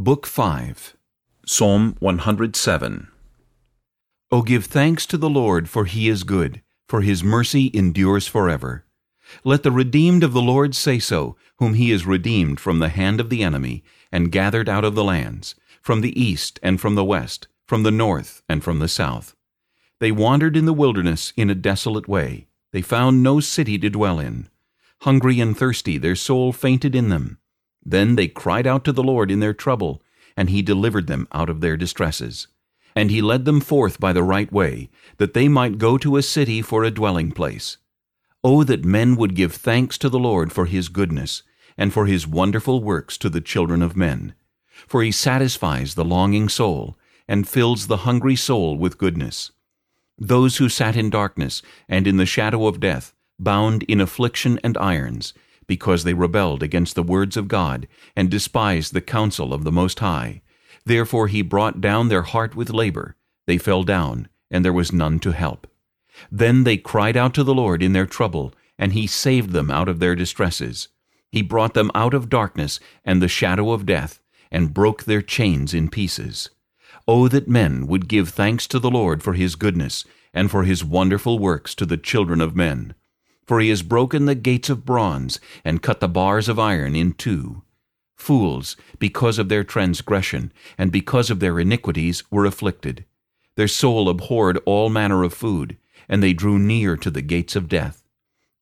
Book 5 Psalm 107 O give thanks to the Lord, for he is good, for his mercy endures forever. Let the redeemed of the Lord say so, whom he has redeemed from the hand of the enemy, and gathered out of the lands, from the east and from the west, from the north and from the south. They wandered in the wilderness in a desolate way. They found no city to dwell in. Hungry and thirsty, their soul fainted in them. Then they cried out to the Lord in their trouble, and he delivered them out of their distresses. And he led them forth by the right way, that they might go to a city for a dwelling place. O that men would give thanks to the Lord for his goodness, and for his wonderful works to the children of men. For he satisfies the longing soul, and fills the hungry soul with goodness. Those who sat in darkness and in the shadow of death, bound in affliction and irons, because they rebelled against the words of God, and despised the counsel of the Most High. Therefore he brought down their heart with labor. They fell down, and there was none to help. Then they cried out to the Lord in their trouble, and he saved them out of their distresses. He brought them out of darkness and the shadow of death, and broke their chains in pieces. O that men would give thanks to the Lord for his goodness, and for his wonderful works to the children of men. For he has broken the gates of bronze, and cut the bars of iron in two. Fools, because of their transgression, and because of their iniquities, were afflicted. Their soul abhorred all manner of food, and they drew near to the gates of death.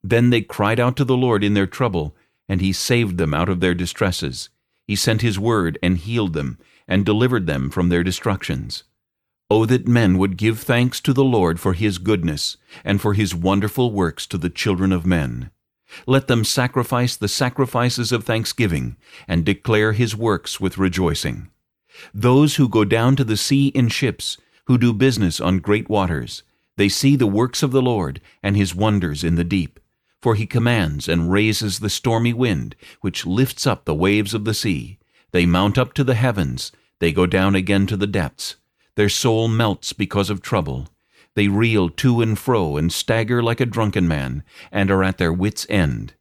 Then they cried out to the Lord in their trouble, and he saved them out of their distresses. He sent his word and healed them, and delivered them from their destructions. O that men would give thanks to the Lord for his goodness, and for his wonderful works to the children of men. Let them sacrifice the sacrifices of thanksgiving, and declare his works with rejoicing. Those who go down to the sea in ships, who do business on great waters, they see the works of the Lord, and his wonders in the deep. For he commands and raises the stormy wind, which lifts up the waves of the sea. They mount up to the heavens, they go down again to the depths. Their soul melts because of trouble. They reel to and fro and stagger like a drunken man, and are at their wits' end.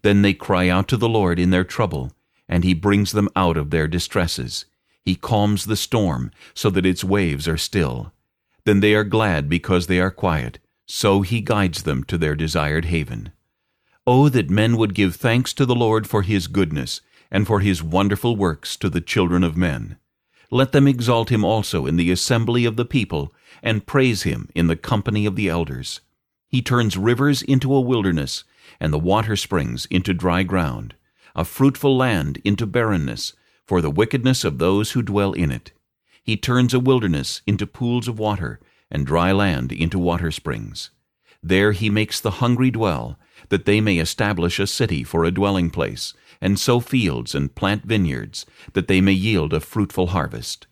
Then they cry out to the Lord in their trouble, and he brings them out of their distresses. He calms the storm, so that its waves are still. Then they are glad because they are quiet, so he guides them to their desired haven. Oh, that men would give thanks to the Lord for his goodness, and for his wonderful works to the children of men. Let them exalt him also in the assembly of the people, and praise him in the company of the elders. He turns rivers into a wilderness, and the water springs into dry ground, a fruitful land into barrenness, for the wickedness of those who dwell in it. He turns a wilderness into pools of water, and dry land into water springs. There he makes the hungry dwell, that they may establish a city for a dwelling place, and sow fields and plant vineyards, that they may yield a fruitful harvest.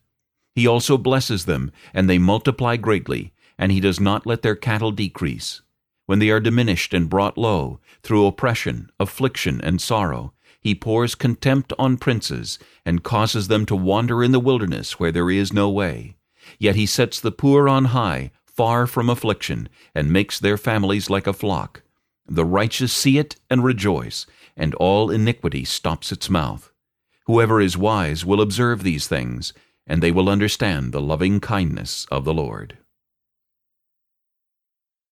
He also blesses them, and they multiply greatly, and he does not let their cattle decrease. When they are diminished and brought low, through oppression, affliction, and sorrow, he pours contempt on princes, and causes them to wander in the wilderness where there is no way. Yet he sets the poor on high, far from affliction, and makes their families like a flock. The righteous see it and rejoice, and all iniquity stops its mouth. Whoever is wise will observe these things, and they will understand the loving kindness of the Lord.